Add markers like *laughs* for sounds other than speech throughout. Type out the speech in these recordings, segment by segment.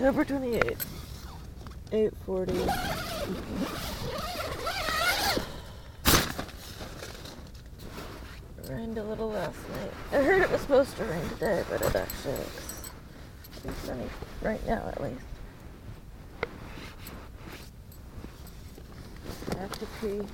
October 28th, 8:40. Rained a little last night. I heard it was supposed to rain today, but it actually looks pretty sunny right now, at least. I have to pee.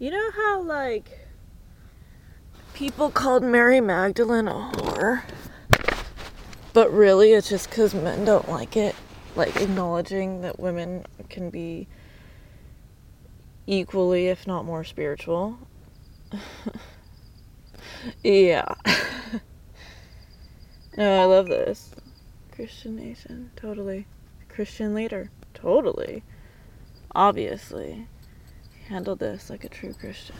You know how, like, people called Mary Magdalene a whore? But really, it's just because men don't like it. Like, acknowledging that women can be equally, if not more, spiritual. *laughs* yeah. *laughs* no, I love this. Christian nation, totally. Christian leader, totally. Obviously handle this like a true Christian.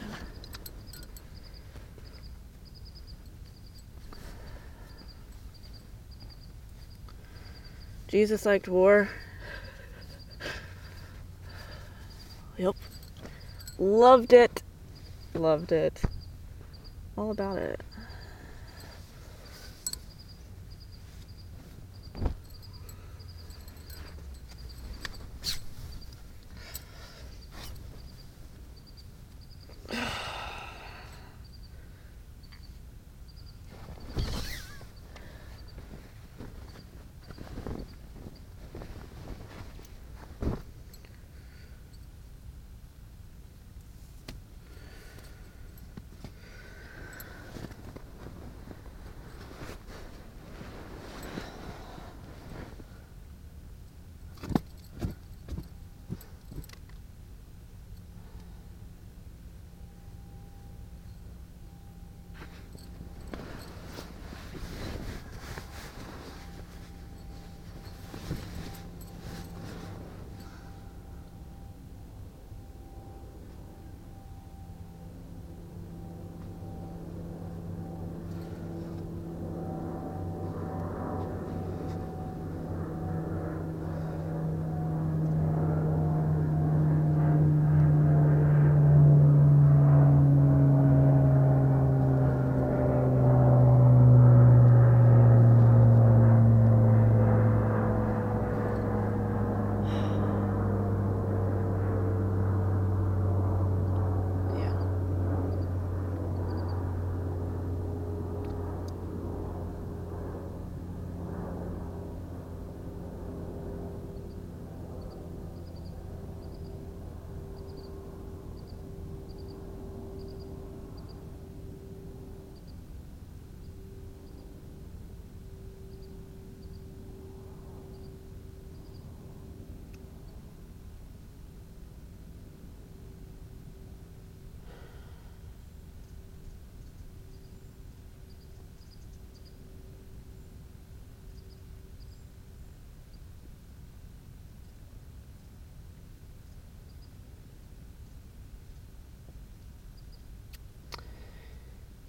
Jesus liked war. Yep. Loved it. Loved it. All about it.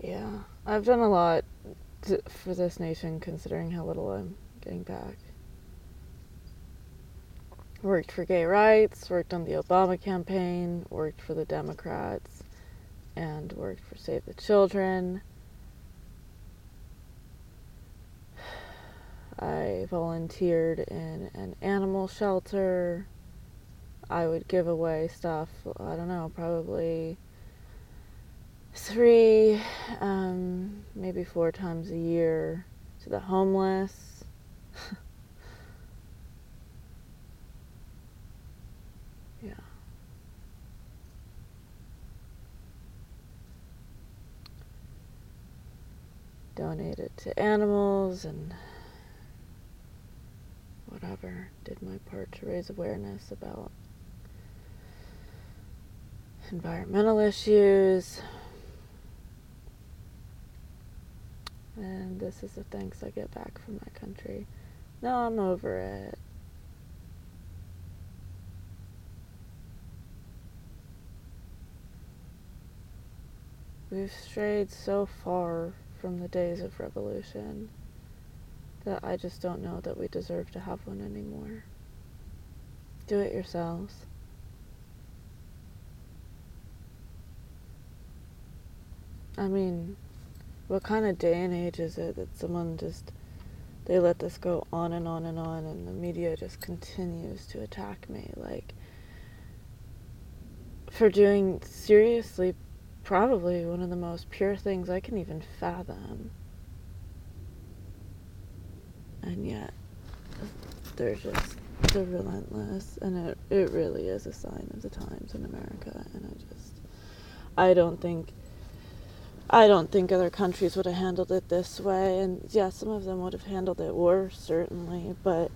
Yeah. I've done a lot to, for this nation considering how little I'm getting back. Worked for gay rights, worked on the Obama campaign, worked for the Democrats, and worked for Save the Children. I volunteered in an animal shelter. I would give away stuff, I don't know, probably three, um, maybe four times a year to the homeless. *laughs* yeah. Donated to animals and whatever. Did my part to raise awareness about environmental issues. And this is the thanks I get back from my country. No, I'm over it. We've strayed so far from the days of revolution that I just don't know that we deserve to have one anymore. Do it yourselves. I mean, what kind of day and age is it that someone just they let this go on and on and on and the media just continues to attack me like for doing seriously probably one of the most pure things I can even fathom. And yet, they're just, they're relentless. And it, it really is a sign of the times in America. And I just, I don't think, I don't think other countries would have handled it this way. And yeah, some of them would have handled it worse, certainly. But,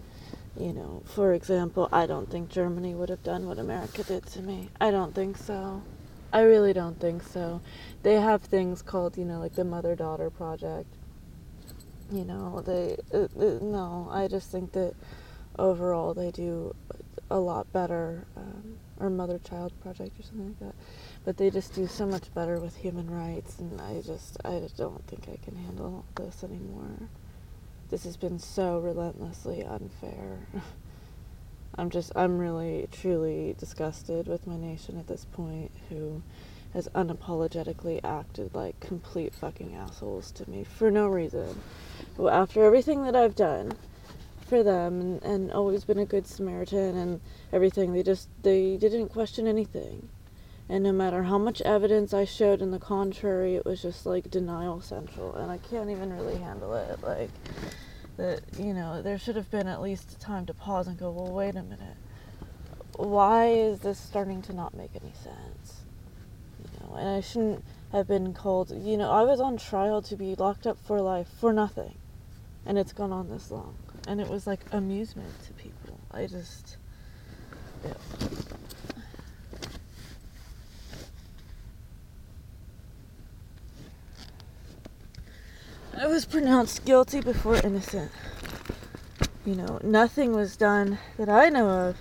you know, for example, I don't think Germany would have done what America did to me. I don't think so. I really don't think so. They have things called, you know, like the mother daughter project. You know, they uh, uh, no. I just think that overall they do a lot better, um, or mother child project or something like that. But they just do so much better with human rights, and I just I don't think I can handle this anymore. This has been so relentlessly unfair. *laughs* I'm just, I'm really, truly disgusted with my nation at this point who has unapologetically acted like complete fucking assholes to me for no reason. Well, after everything that I've done for them and, and always been a good Samaritan and everything, they just, they didn't question anything. And no matter how much evidence I showed in the contrary, it was just like denial central. And I can't even really handle it. Like, that you know there should have been at least time to pause and go well wait a minute why is this starting to not make any sense you know and i shouldn't have been called you know i was on trial to be locked up for life for nothing and it's gone on this long and it was like amusement to people i just yeah. I was pronounced guilty before innocent. You know, nothing was done that I know of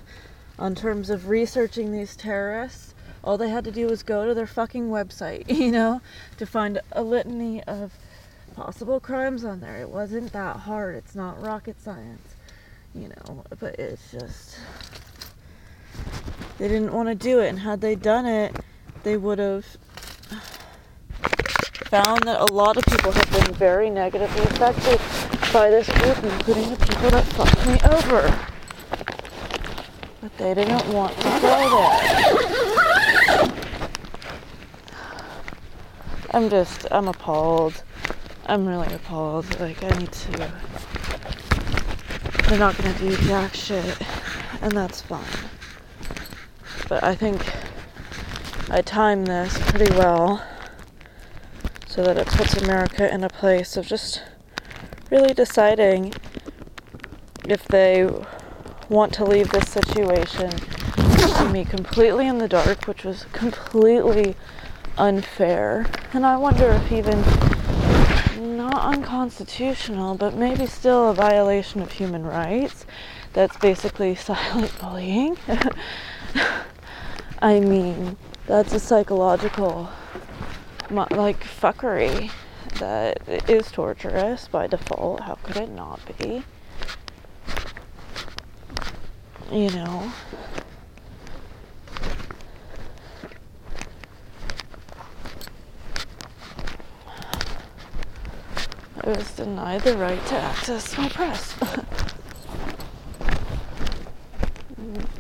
on terms of researching these terrorists. All they had to do was go to their fucking website, *laughs* you know, to find a litany of possible crimes on there. It wasn't that hard. It's not rocket science, you know, but it's just. They didn't want to do it, and had they done it, they would have found that a lot of people have been very negatively affected by this group, including the people that fucked me over. But they didn't want to go there. I'm just, I'm appalled. I'm really appalled. Like, I need to. They're not gonna do jack shit, and that's fine. But I think I timed this pretty well so that it puts America in a place of just really deciding if they want to leave this situation to me completely in the dark, which was completely unfair. And I wonder if even not unconstitutional, but maybe still a violation of human rights. That's basically *laughs* silent bullying. *laughs* I mean, that's a psychological like fuckery that is torturous by default. How could it not be? You know. I was denied the right to access my press. *laughs* Mm.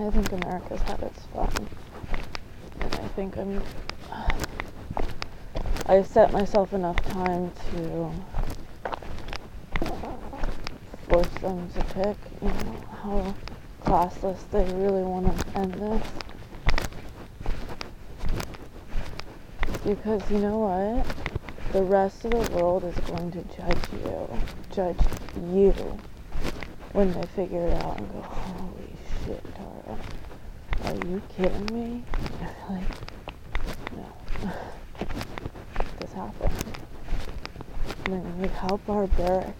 I think America's had its fun. And I think I'm. *sighs* I set myself enough time to force them to pick, you know, how classless, they really want to end this. Because you know what? The rest of the world is going to judge you. Judge you when they figure it out and go, holy shit, Tara. Are you kidding me? *laughs* Like, no. *laughs* this happened. I mean, like how barbaric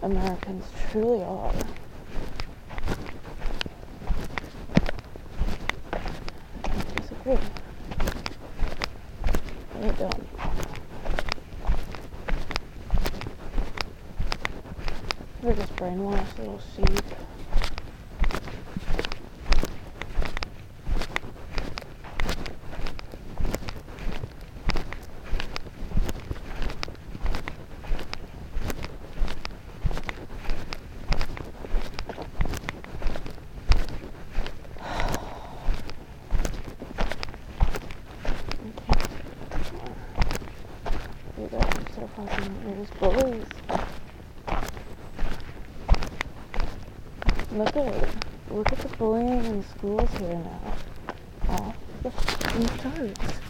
Americans truly are. I disagree. I don't. They're just brainwashed little sheep. You guys are so fucking, just bullies. Look at. Look at the bullying in schools here now. Off the fucking charts.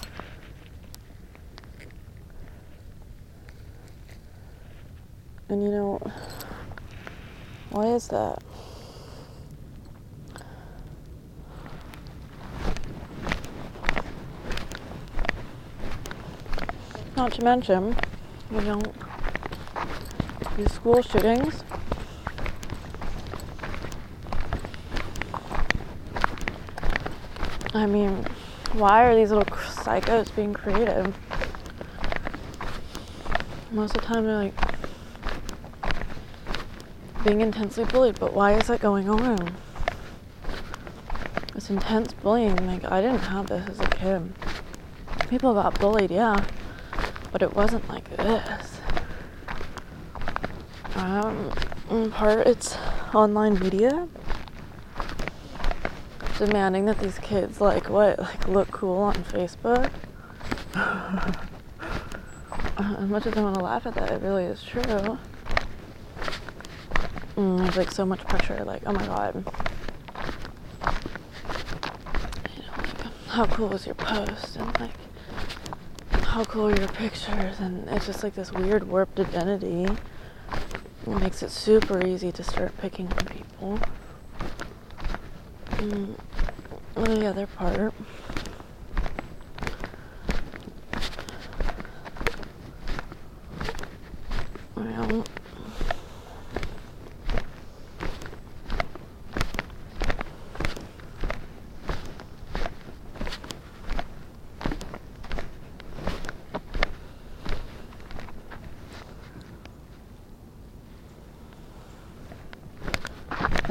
And you know, why is that? Not to mention, you know, these school shootings. I mean, why are these little psychos being creative? Most of the time, they're like being intensely bullied, but why is that going on? This intense bullying, like, I didn't have this as a kid. People got bullied, yeah, but it wasn't like this. Um, in part, it's online media demanding that these kids like what like look cool on Facebook. as much as I want to laugh at that, it really is true. Mm, there's like so much pressure. Like, oh my god, you know, like how cool was your post and like how cool are your pictures and it's just like this weird warped identity. It makes it super easy to start picking on people. Mm, the other part.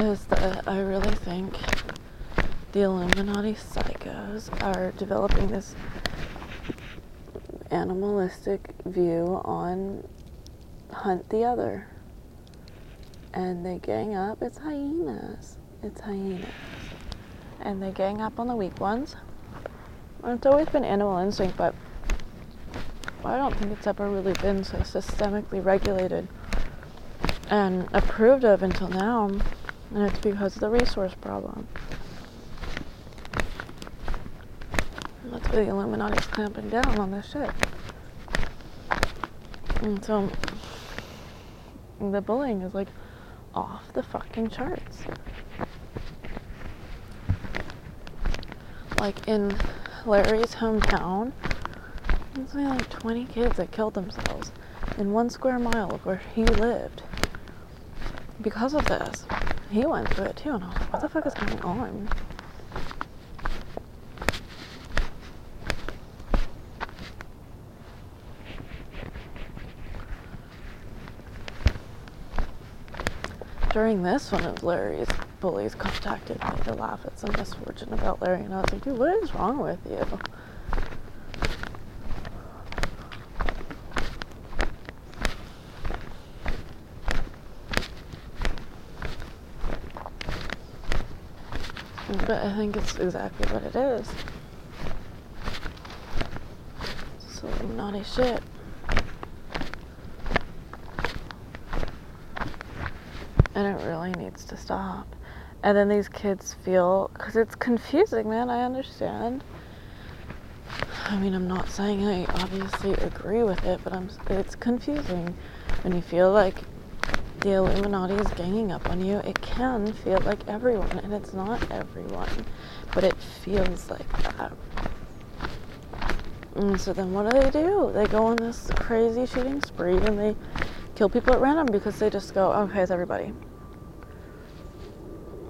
Well, is that I really think the Illuminati psychos are developing this animalistic view on hunt the other. And they gang up. It's hyenas. It's hyenas. And they gang up on the weak ones. And it's always been animal instinct, but I don't think it's ever really been so systemically regulated and approved of until now. And it's because of the resource problem. That's why the Illuminati's clamping down on this shit. And so the bullying is like off the fucking charts. Like in Larry's hometown, there's only like 20 kids that killed themselves in one square mile of where he lived. Because of this, he went through it too, and I was like, what the fuck is going on? During this, one of Larry's bullies contacted me to laugh at some misfortune about Larry, and I was like, dude, what is wrong with you? But I think it's exactly what it is. Some naughty shit. And it really needs to stop. And then these kids feel, because it's confusing, man, I understand. I mean, I'm not saying I obviously agree with it, but I'm, it's confusing when you feel like the Illuminati is ganging up on you. It can feel like everyone, and it's not everyone, but it feels like that. And so then what do they do? They go on this crazy shooting spree and they kill people at random because they just go, okay, it's everybody.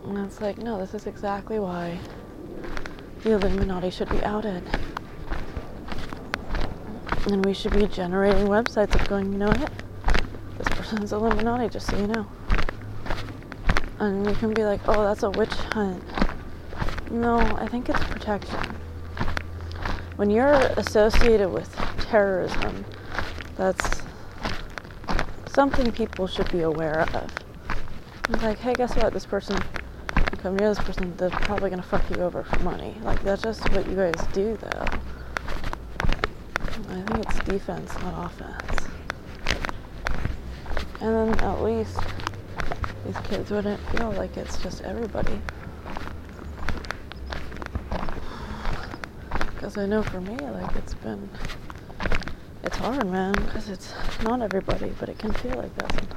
And it's like, no, this is exactly why the Illuminati should be outed. And we should be generating websites of going, you know what? This person's Illuminati, just so you know. And you can be like, oh, that's a witch hunt. No, I think it's protection. When you're associated with terrorism, that's something people should be aware of. It's like, hey, guess what? This person, come near this person, they're probably gonna fuck you over for money. Like, that's just what you guys do, though. I think it's defense, not offense. And then at least these kids wouldn't feel like it's just everybody. Because I know for me, like, it's been, it's hard, man, because it's not everybody, but it can feel like that sometimes.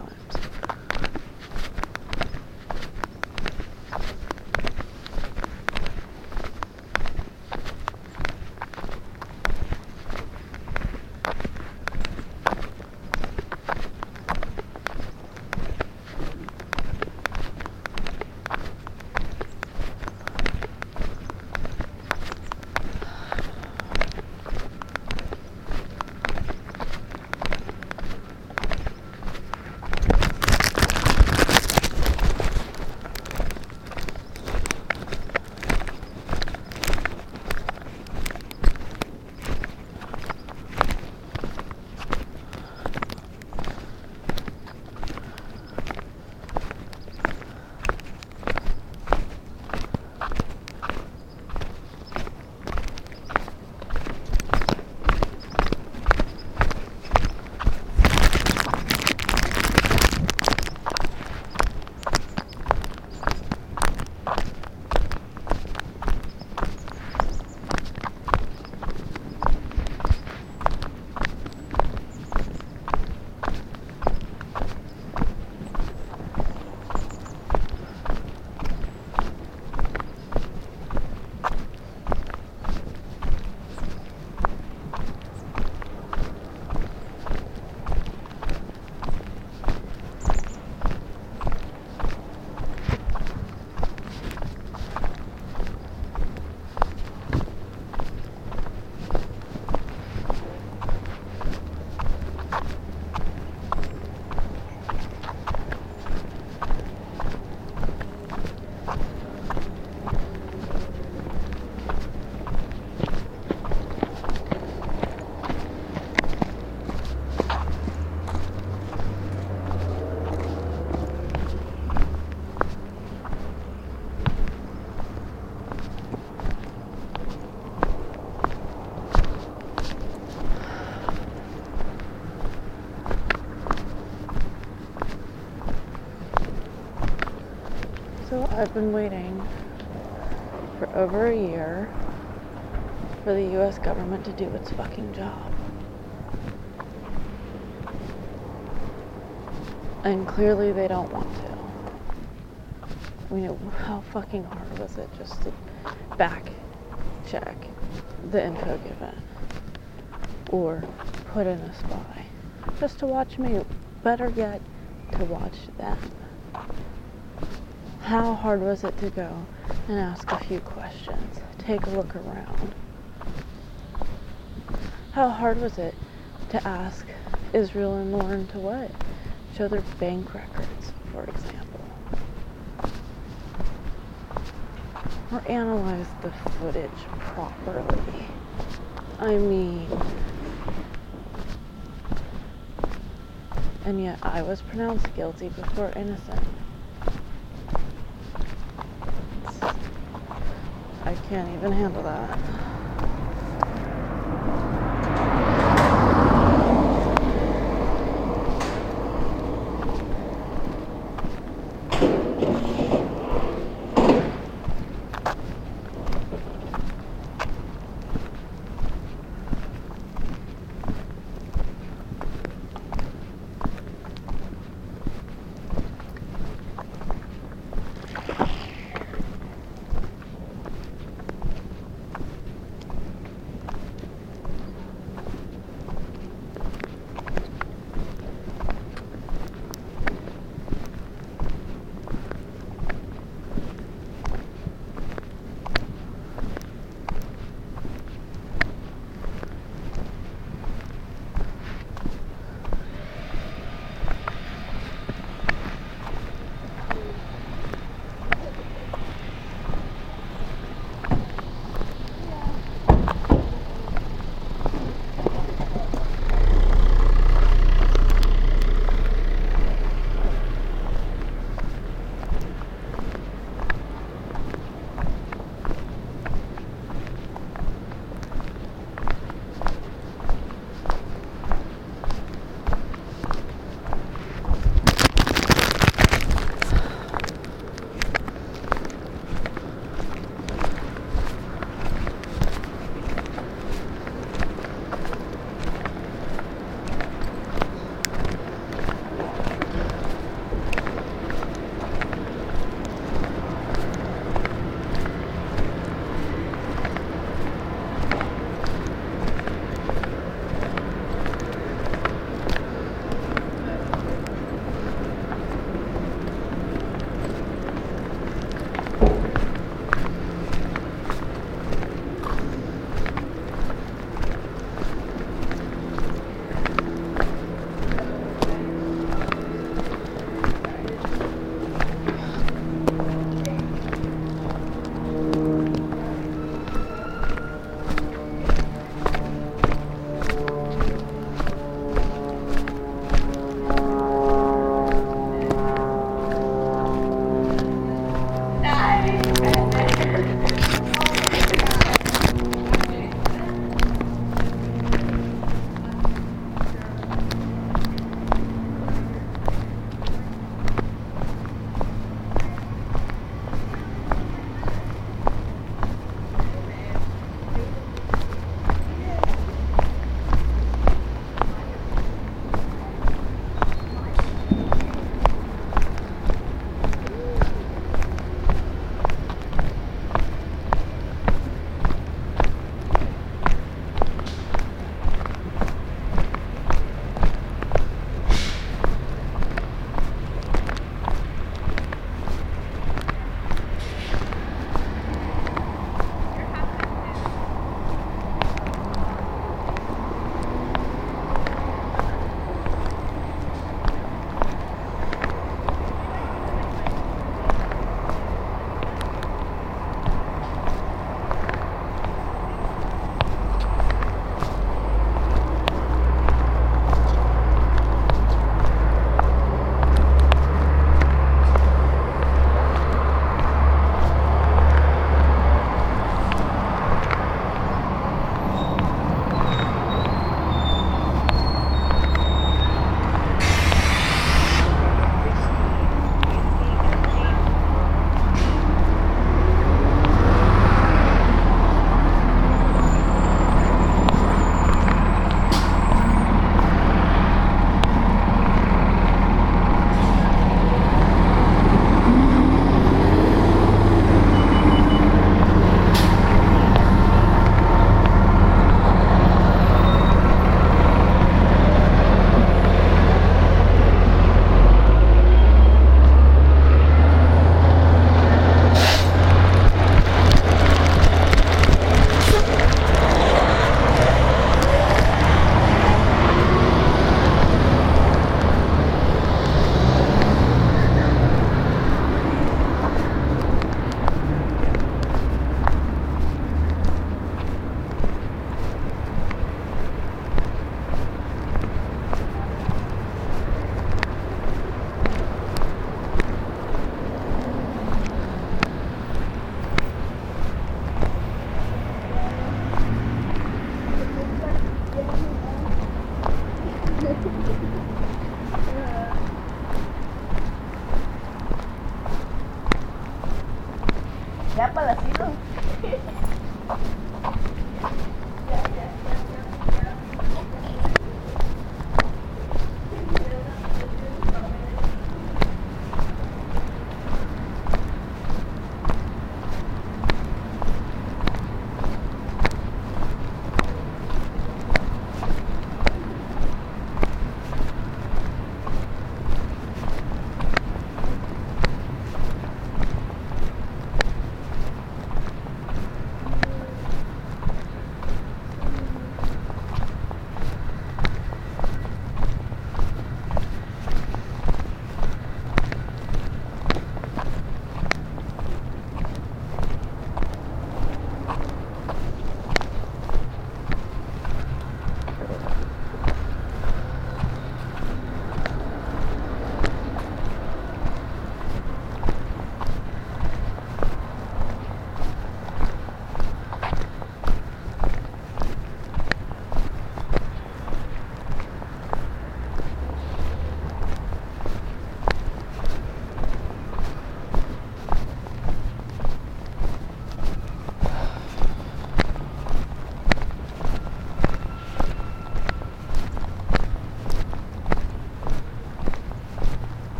I've been waiting for over a year for the US government to do its fucking job. And clearly they don't want to. I mean, how fucking hard was it just to back check the info given? Or put in a spy? Just to watch me. Better yet, to watch them. How hard was it to go and ask a few questions? Take a look around. How hard was it to ask Israel and Lauren to what? Show their bank records, for example. Or analyze the footage properly. I mean, and yet I was pronounced guilty before innocent. I can't even handle that.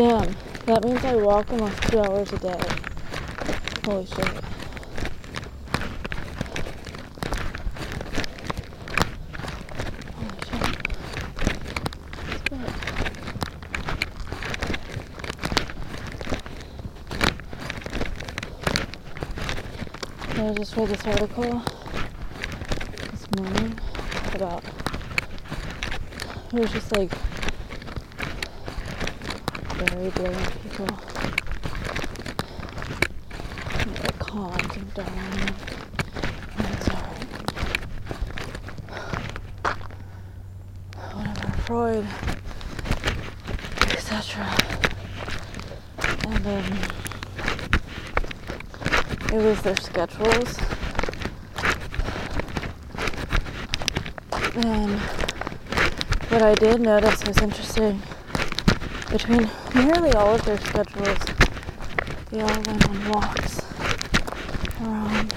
Damn, that means I walk almost two hours a day. Holy shit. I just read this article this morning about it was just like very brilliant people. Like Kant and Darwin and all right. Whatever, Freud, etc. And um, it was their schedules. And what I did notice was interesting. Between nearly all of their schedules, they all went on walks around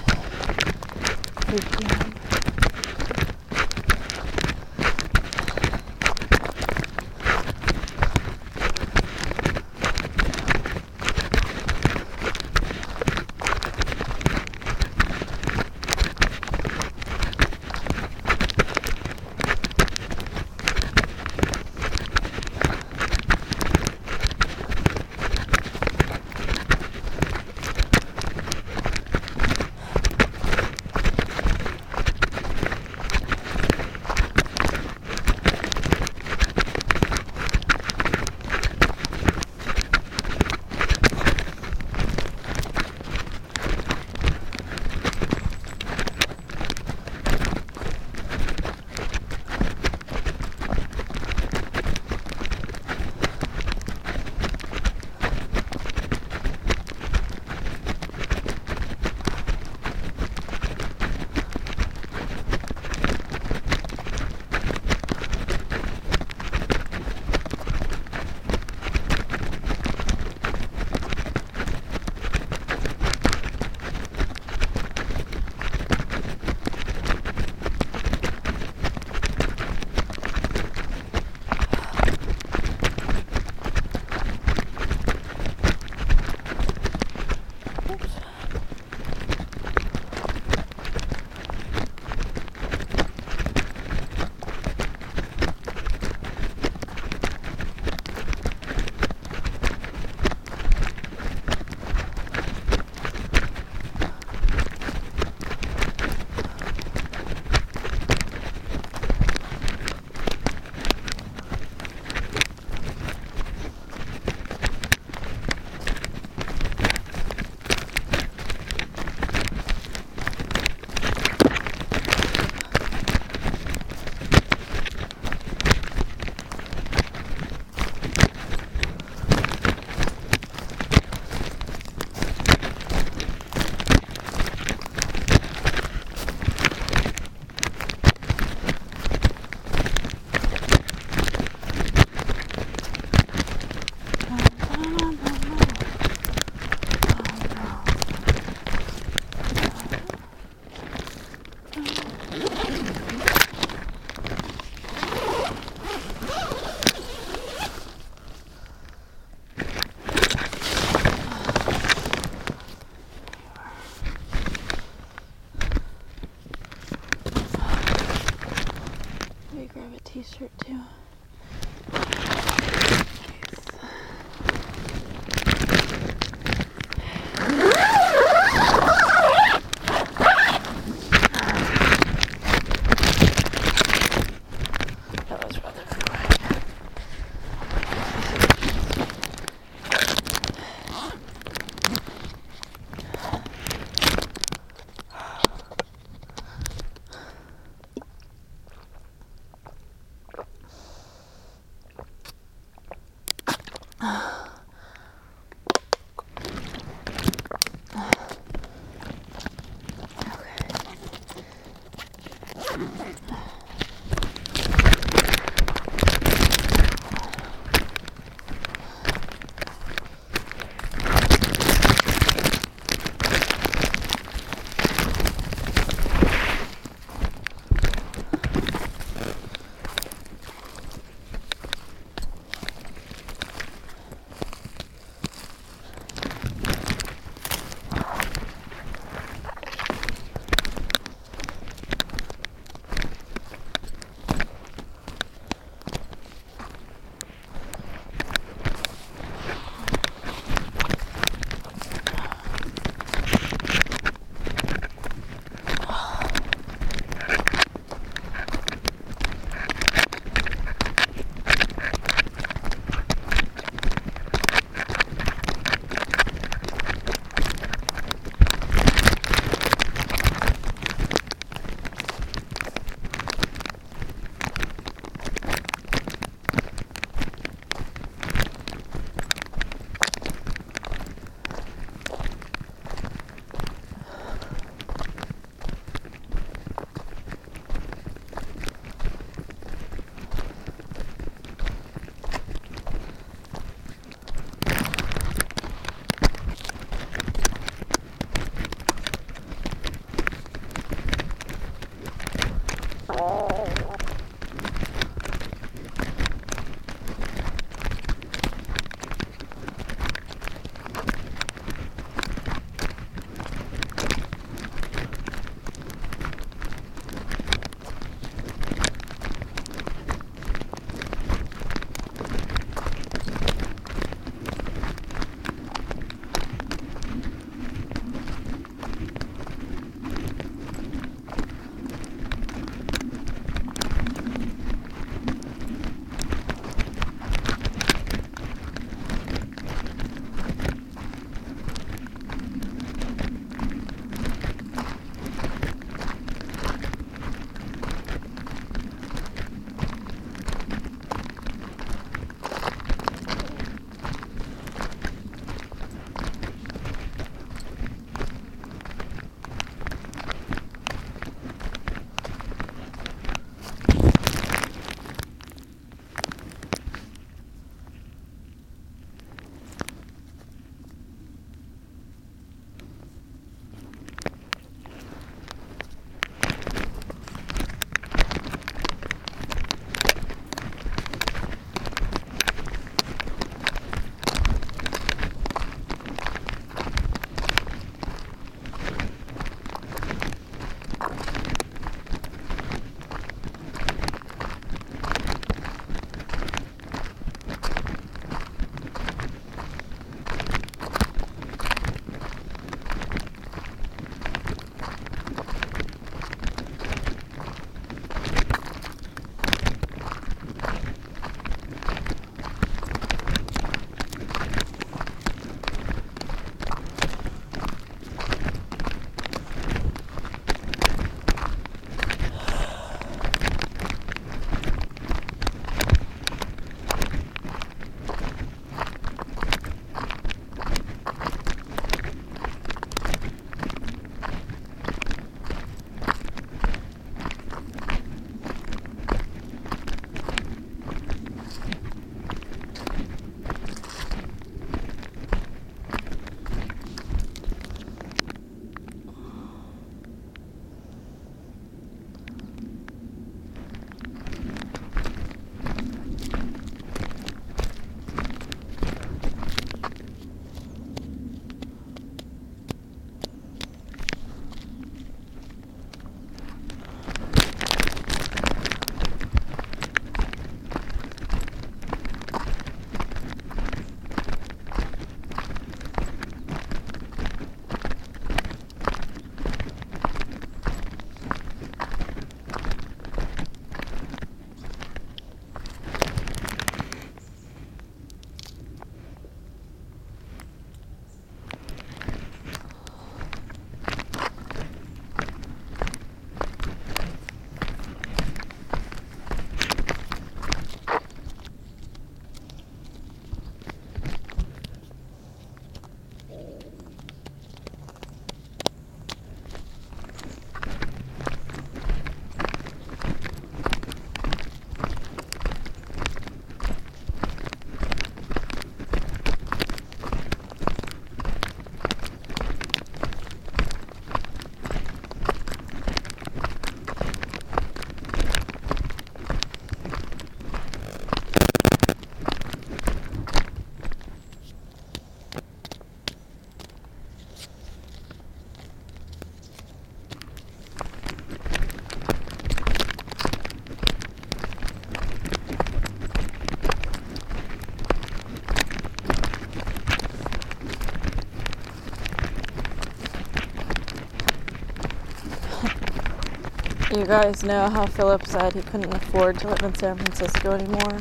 You guys know how Philip said he couldn't afford to live in San Francisco anymore?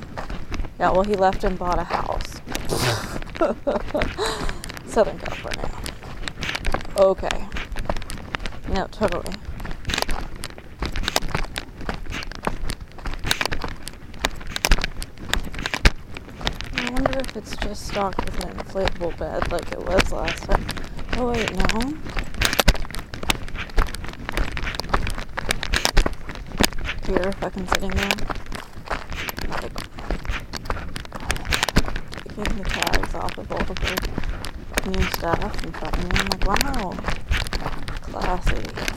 Yeah, well, he left and bought a house. *laughs* Southern California. Okay. No, totally. I wonder if it's just stocked with an inflatable bed like it was last time. Oh, wait, no. Here, fucking sitting there. Like, taking the tags off of all of her new stuff and fucking I'm like, wow. Classy.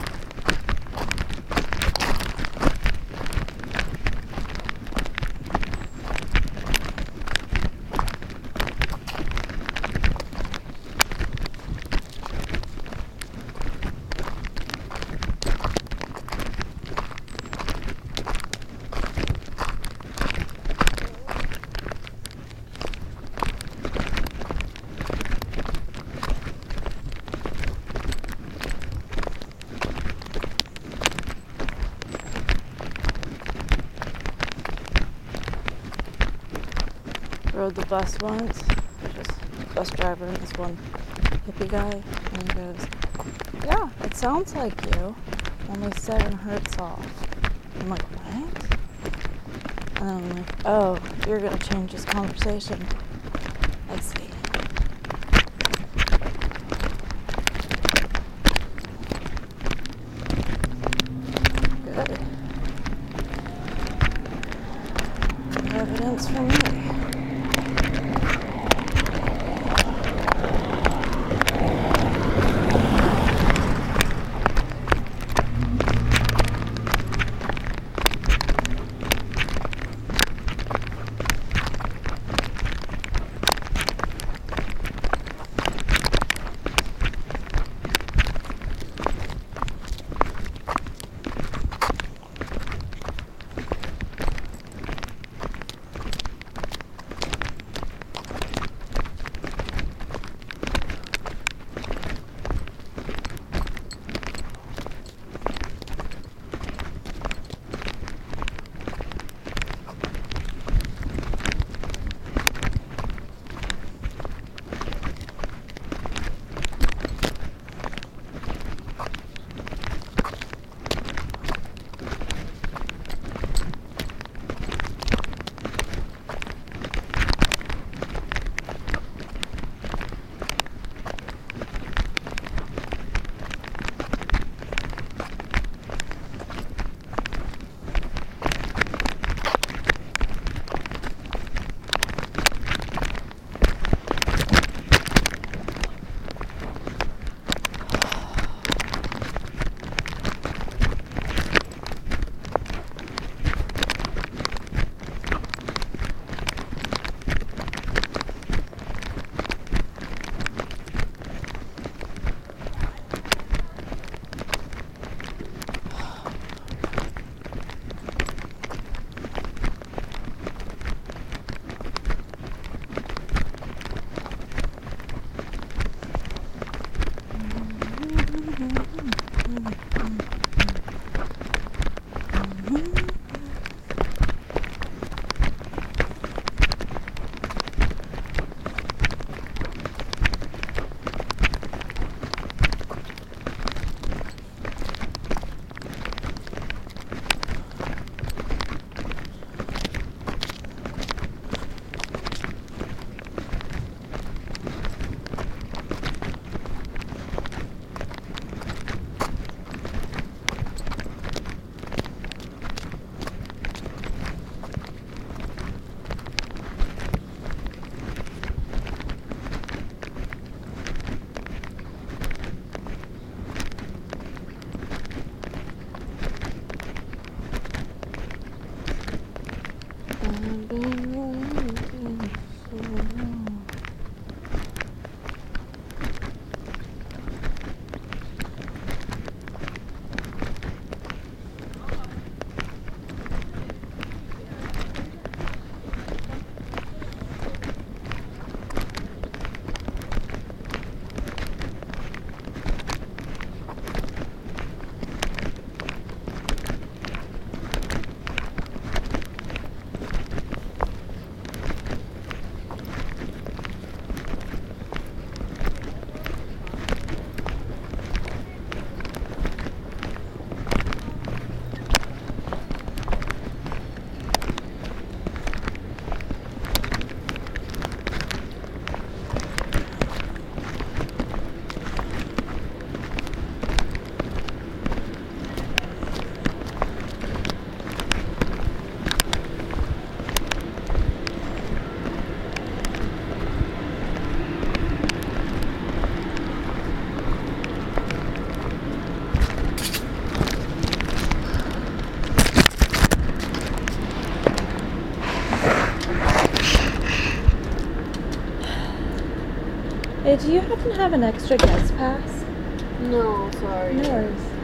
Rode the bus once, just bus driver and this one hippie guy, and he goes, "Yeah, it sounds like you, only seven hertz off." I'm like, "What?" And I'm like, "Oh, you're gonna change this conversation." Hey, do you happen to have an extra guest pass? No, sorry. No worries.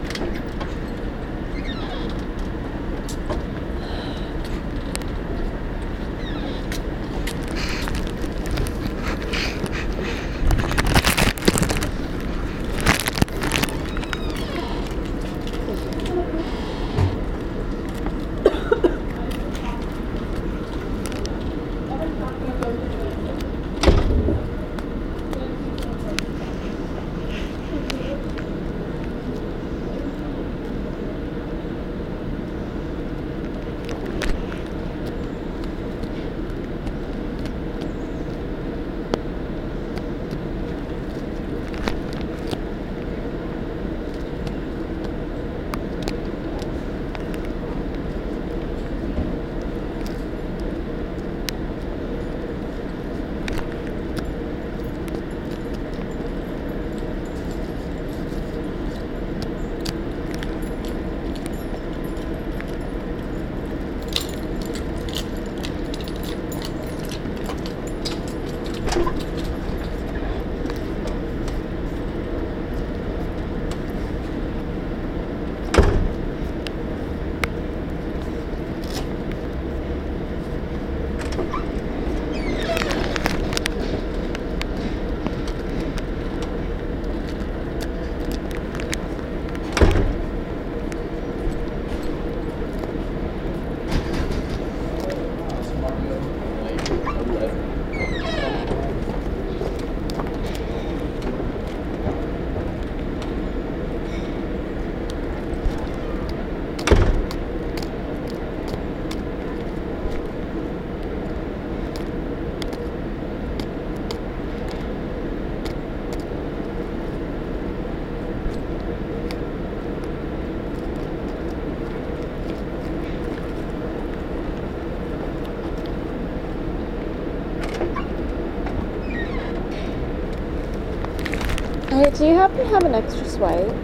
Hey, do you happen to have an extra swipe?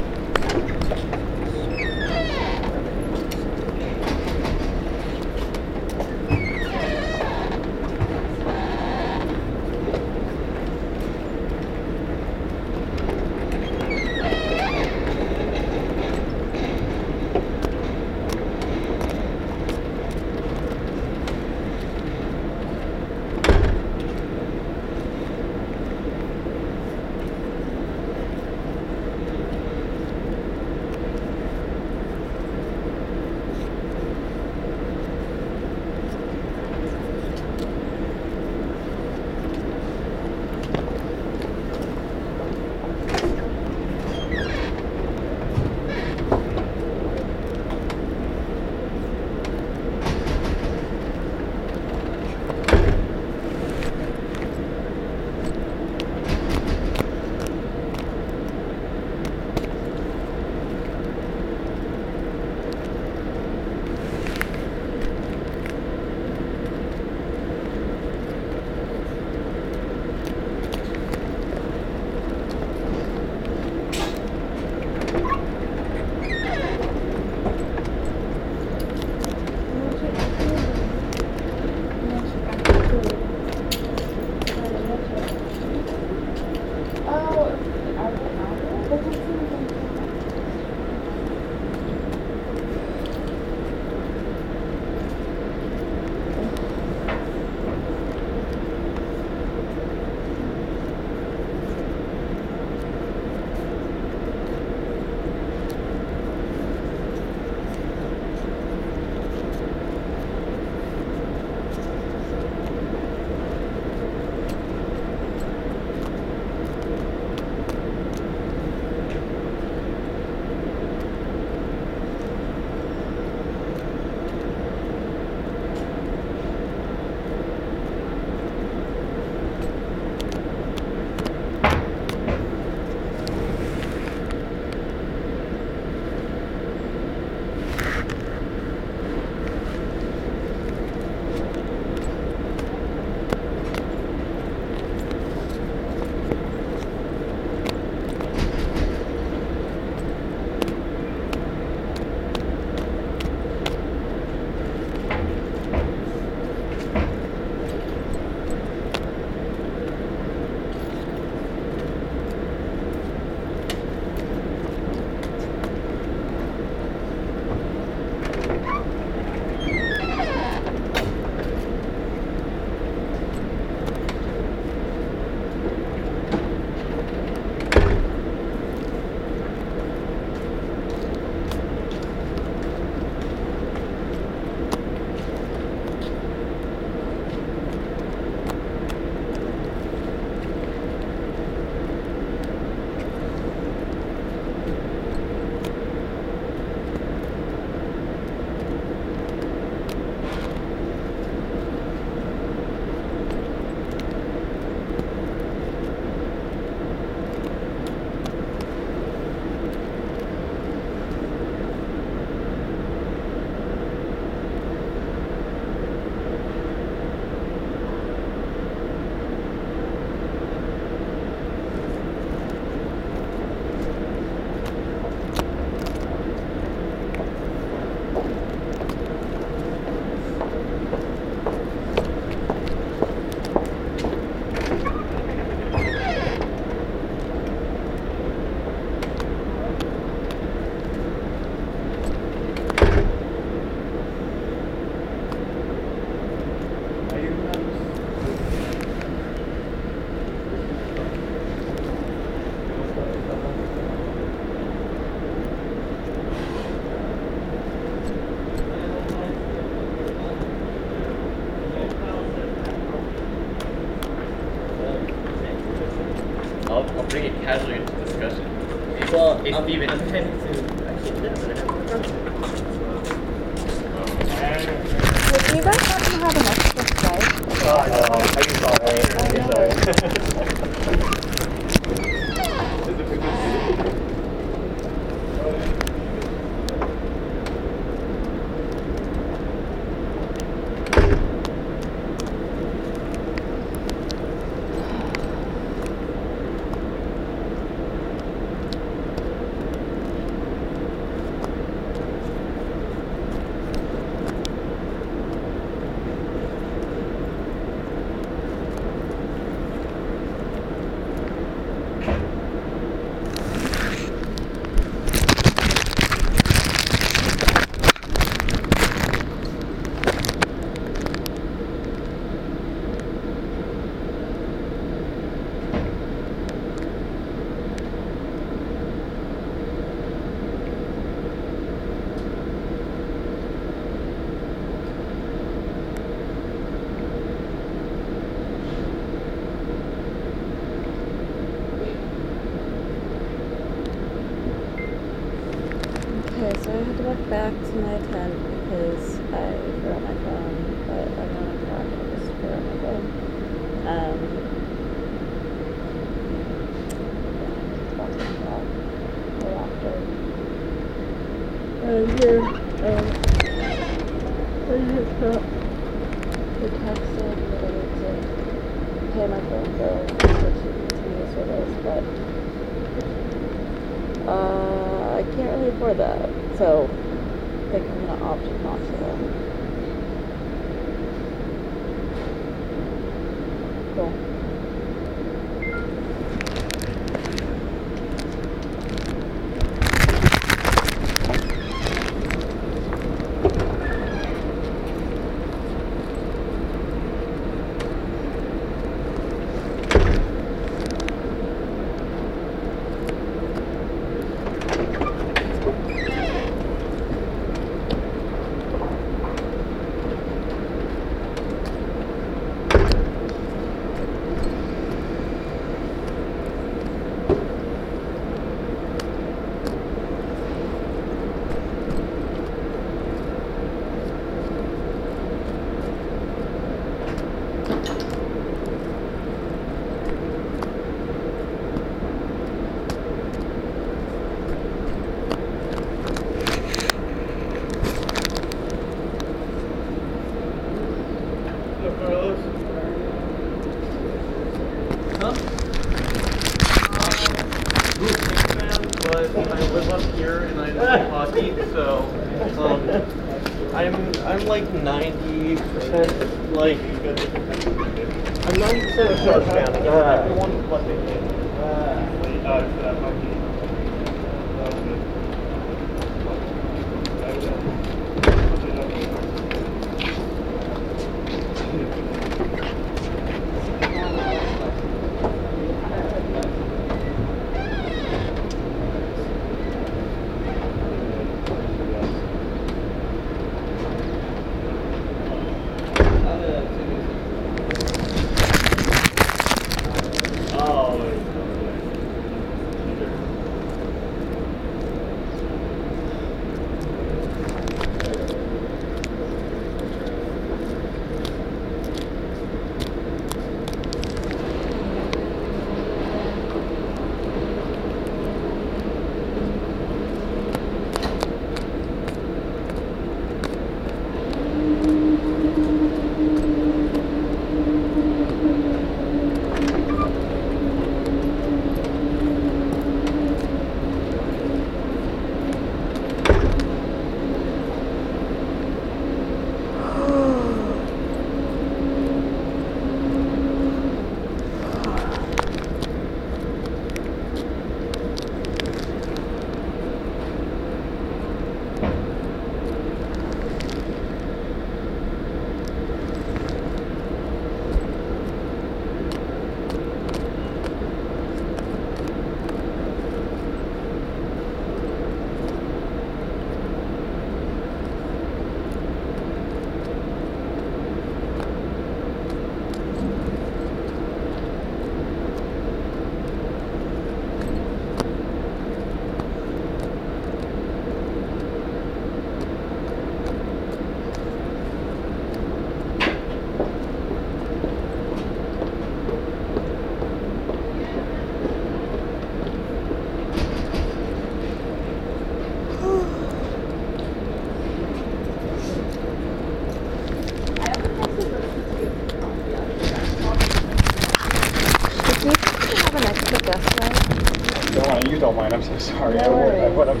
Sorry. I. I worries. would. I'm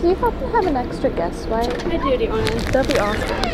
do you happen to have an extra guest wipe? I do, do you want to? That'd be awesome.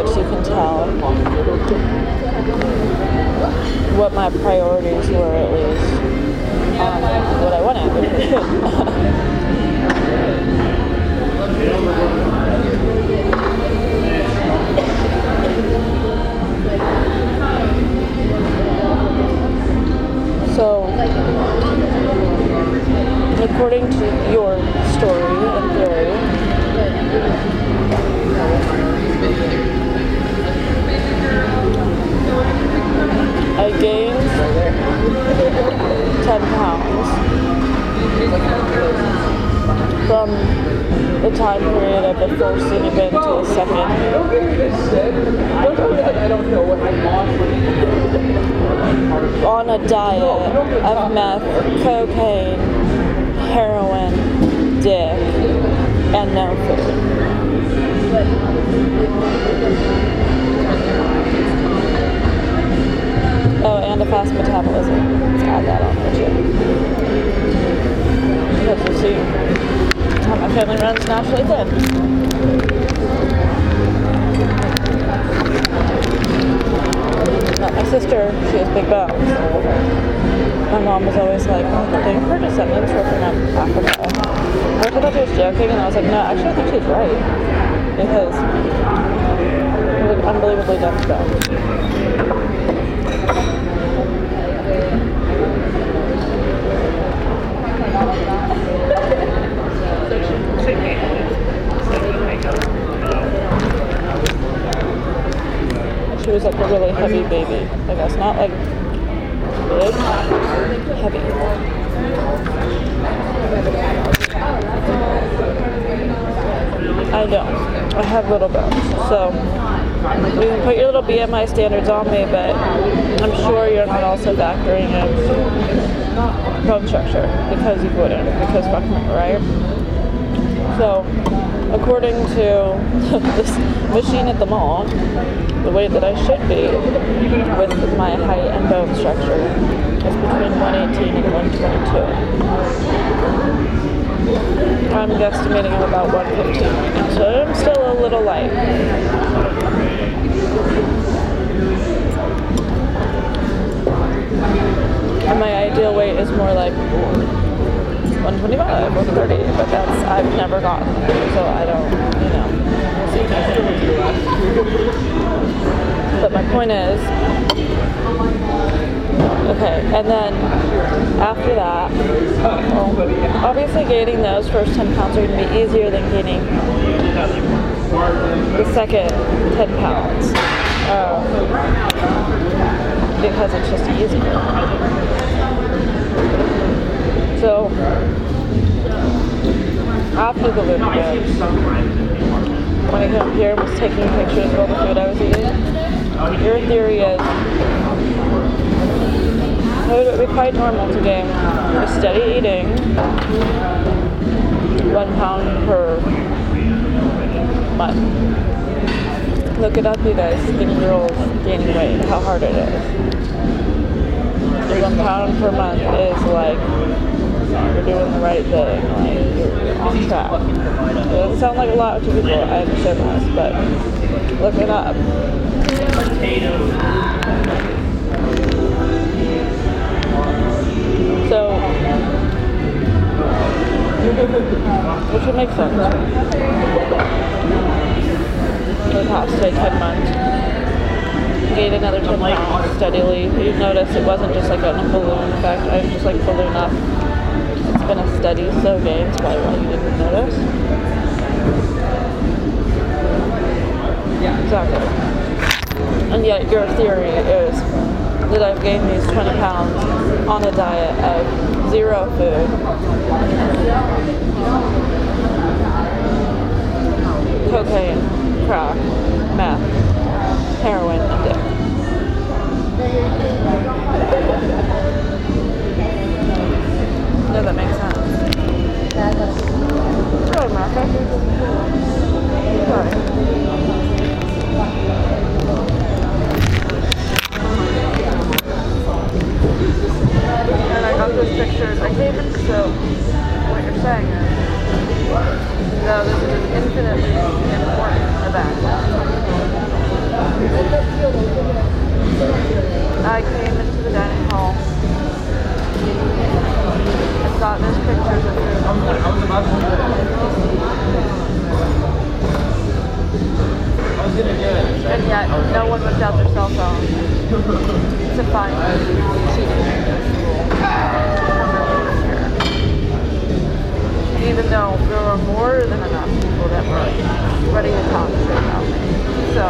Which you can tell what my priorities were at least, um, what I wanted. *laughs* so, according to your story and theory, I gained 10 pounds from the time period of the first city event to the second. On a diet of meth, cocaine, heroin, dick, and no food. Oh, and a fast metabolism. Let's add that on there too. Because you see how my family runs naturally thin. Not my sister, she has big bones. My mom was always like, oh, I think her descendants were from Africa. I thought she was joking, and I was like, no, actually, I think she's right. It was unbelievably dense bones. She was like a really heavy baby. I guess not like big, heavy. I don't. I have little bones, so you can put your little BMI standards on me, but I'm sure you're not also factoring in bone structure because you wouldn't, because fuck me, right? So, according to *laughs* this machine at the mall, the way that I should be with my height and bone structure is between 118 and 122. I'm guesstimating I'm about 115 so I'm still a little light. And my ideal weight is more like 125, 130, but that's I've never gotten so I don't, you know. But my point is, okay, and then after that, well, obviously gaining those first 10 pounds are going to be easier than gaining the second 10 pounds. Um, because it's just easier. So after the Games, when I came here was taking pictures of all the food I was eating, your theory is it would be quite normal today. a steady eating, one pound per month. Look it up, you guys. Skinny girls gaining weight, how hard it is. One pound per month is like you're doing the right thing, like you're on track. It doesn't sound like a lot to people, I understand this, but look it up. Which would make sense. The past say 10 months. Gained another 10 pounds steadily. You notice it wasn't just like a balloon effect, I was just like balloon up. It's been a steady slow gain, it's probably why you didn't notice. Yeah, Exactly. And yet your theory is that I've gained these 20 pounds on a diet of zero food. Cocaine, crack, meth, heroin, and dick. Does that make sense? Good, Martha. Sorry. And I got those pictures. I can't even so what you're saying no, this is infinitely important event. I came into the dining hall and got those pictures of food. And yet, no one whipped out their cell phone to find cheating. Even though there were more than enough people that were ready to talk shit about me. So,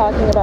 talking about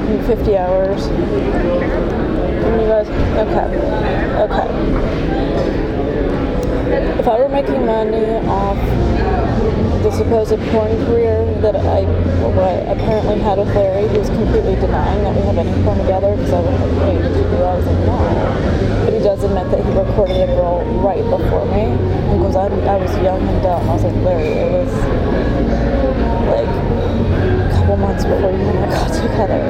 working 50 hours? And you guys, okay, okay. If I were making money off the supposed porn career that I, well, I apparently had with Larry, who's completely denying that we have any porn together because I like, hey, did you do that? I was like, no. But he does admit that he recorded a girl right before me because I, I was young and dumb. I was like, Larry, it was like couple months before you and I got together.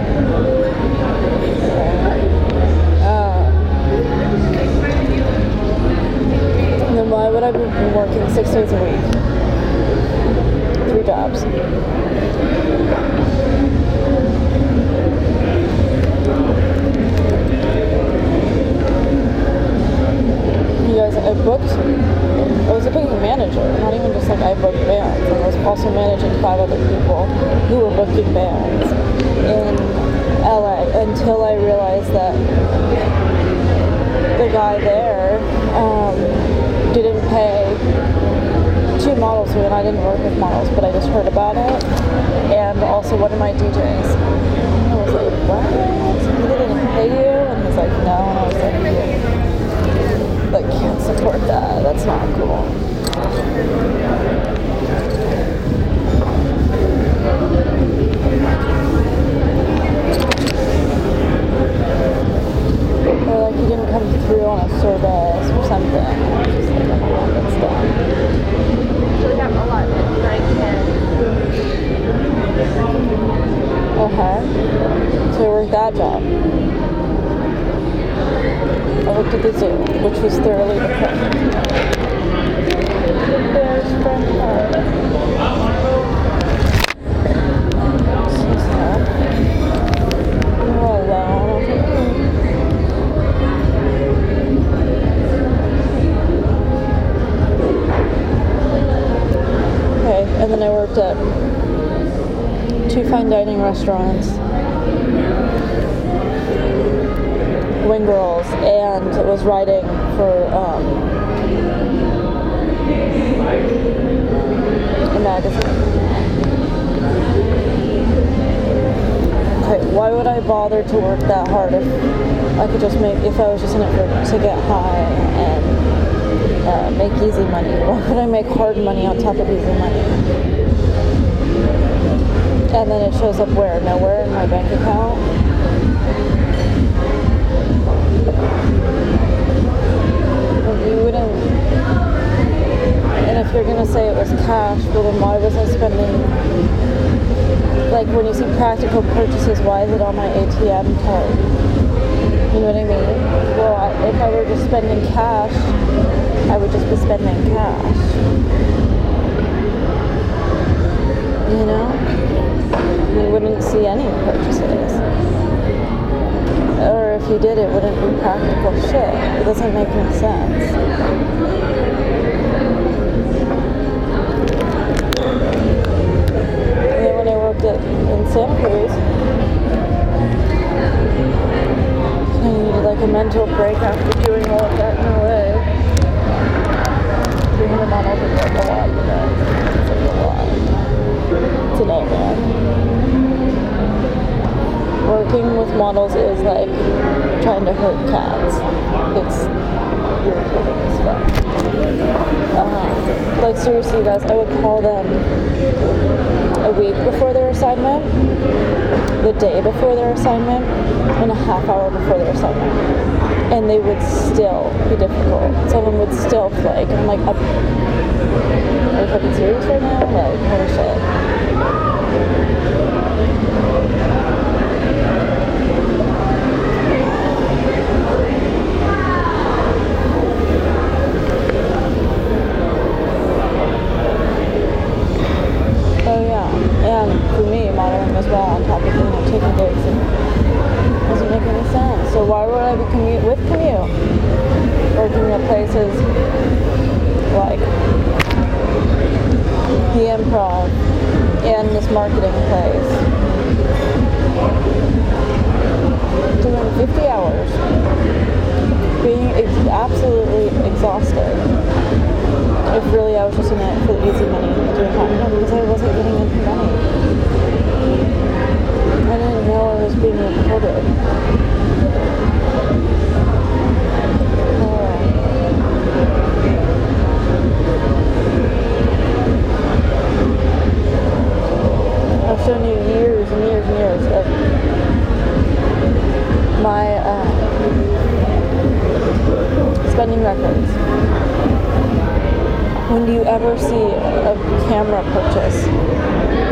And then why would I be working six days a week? Three jobs. Guys, I booked, I was a booking manager, not even just like I booked bands. I was also managing five other people who were booking bands in LA until I realized that the guy there um, didn't pay two models who, and I didn't work with models, but I just heard about it, and also one of my DJs. I was like, what? He didn't pay you? And he's like, no. And I was like, like can't support that. That's not cool. Or like he didn't come through on a service or something. Just like, oh that's dumb. So we have a lot of like Uh-huh. So I worked that job. I worked at the zoo, which was thoroughly depressing. There's and then I worked at two fine dining restaurants, Wing Girls, and was writing for um, a magazine. Okay, why would I bother to work that hard if I could just make, if I was just in it for, to get high and uh, make easy money? Why would I make hard money on top of easy money? And then it shows up where? Nowhere in my bank account? You wouldn't. And if you're gonna say it was cash, well then why was I spending? Like when you see practical purchases, why is it on my ATM card? You know what I mean? Well, I, if I were just spending cash, I would just be spending cash. You know? You wouldn't see any purchases. If you did, it wouldn't be practical shit. It doesn't make any sense. And then when I worked at, in Santa Cruz, I needed like a mental break after doing all of that in LA. Being a model did like a lot, you know. It's a lot. It's a nightmare. Working with models is like trying to hurt cats. It's irritating as fuck. Uh, like seriously, guys, I would call them a week before their assignment, the day before their assignment, and a half hour before their assignment. And they would still be difficult. Some of them would still flake. I'm like, are you fucking serious right now? Like, holy shit. As well on top of you know taking gigs and doesn't make any sense. So why would I be commute with commute working at places like the Improv and this marketing place, doing 50 hours, being ex- absolutely exhausted if really I was just in it for the easy money doing no, because I wasn't getting any money. I didn't know I was being recorded. I've shown you years and years and years of my uh, spending records when do you ever see a camera purchase?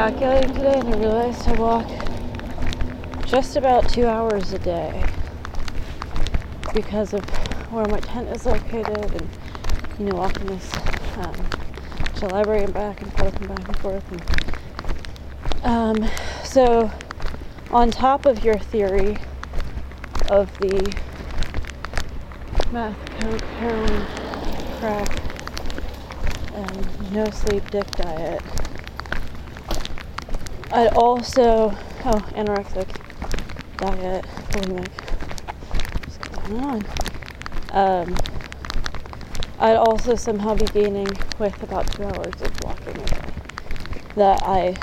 Calculating today and I realized I walk just about two hours a day because of where my tent is located and you know walking this um, to the library and back and forth and back and forth and um, so on top of your theory of the meth, coke, heroin, crack, and no sleep dick diet. I'd also, oh, anorexic diet, bulimic. What's going on? Um, I'd also somehow be gaining with about two hours of walking a day that I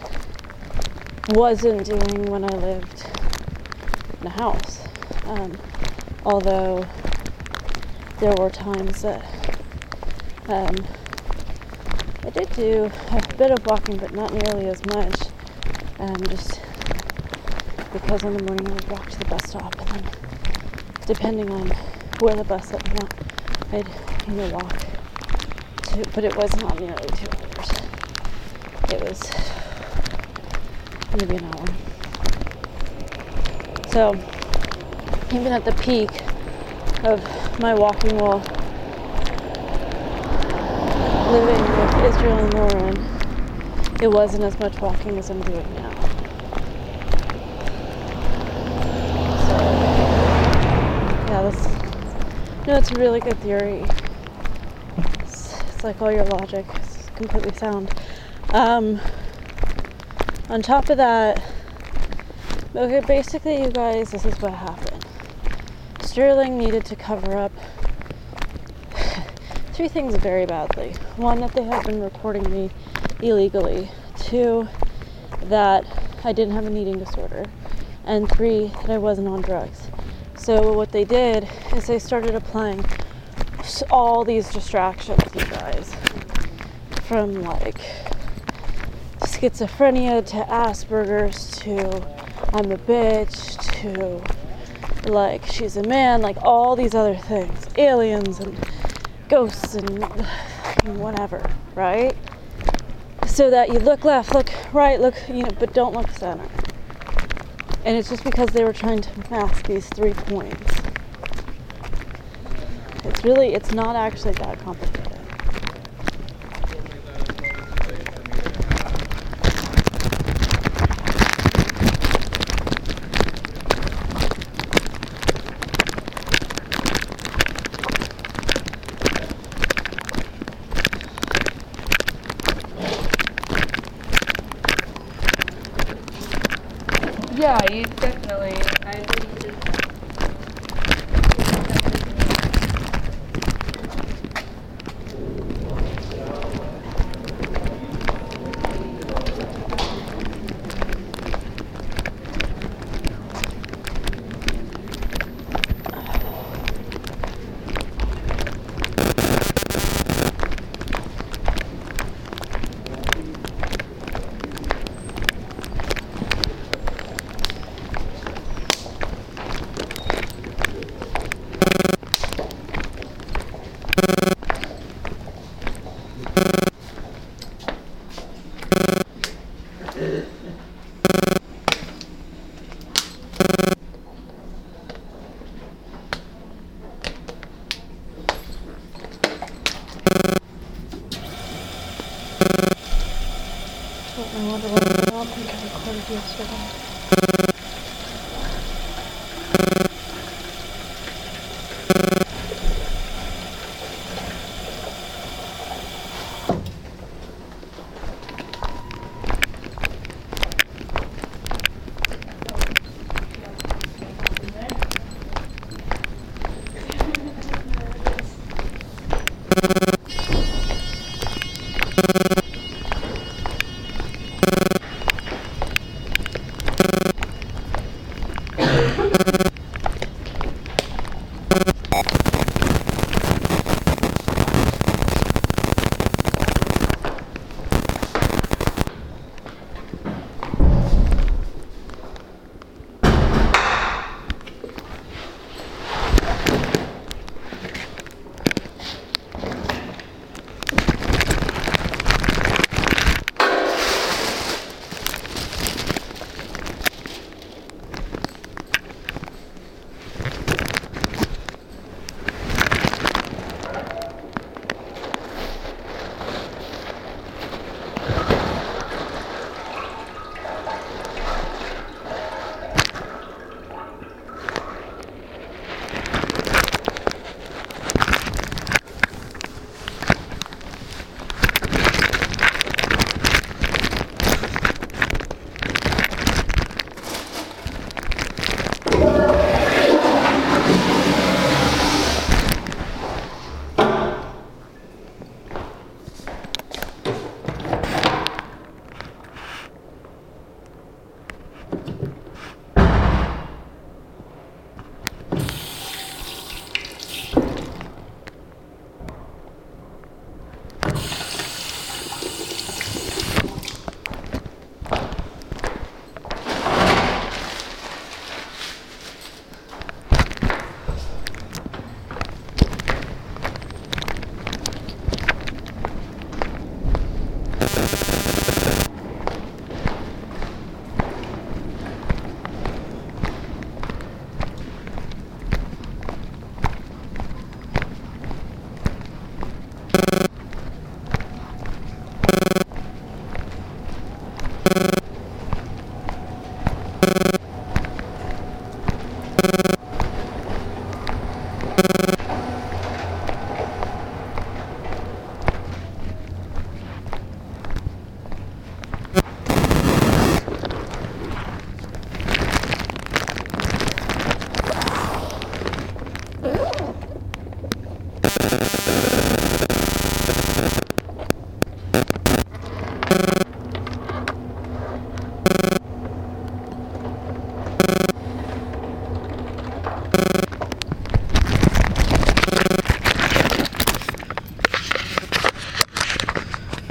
wasn't doing when I lived in a house. Um, although there were times that um, I did do a bit of walking, but not nearly as much. Um, just because in the morning I would walk to the bus stop, and then depending on where the bus let me out, I'd you know walk to. But it was not nearly two hours. It was maybe an hour. So even at the peak of my walking while living with Israel and Lauren, it wasn't as much walking as I'm doing now. So, yeah, that's no, it's a really good theory. It's, it's like all your logic is completely sound. Um, on top of that, okay, basically, you guys, this is what happened. Sterling needed to cover up *sighs* three things very badly. One, that they had been recording me illegally. Two, that I didn't have an eating disorder. And three, that I wasn't on drugs. So, what they did is they started applying all these distractions, you guys. From like schizophrenia to Asperger's to I'm a bitch to like she's a man, like all these other things, aliens and ghosts and whatever, right? So that you look left, look right, look, you know, but don't look center. And it's just because they were trying to mask these three points. It's really, it's not actually that complicated.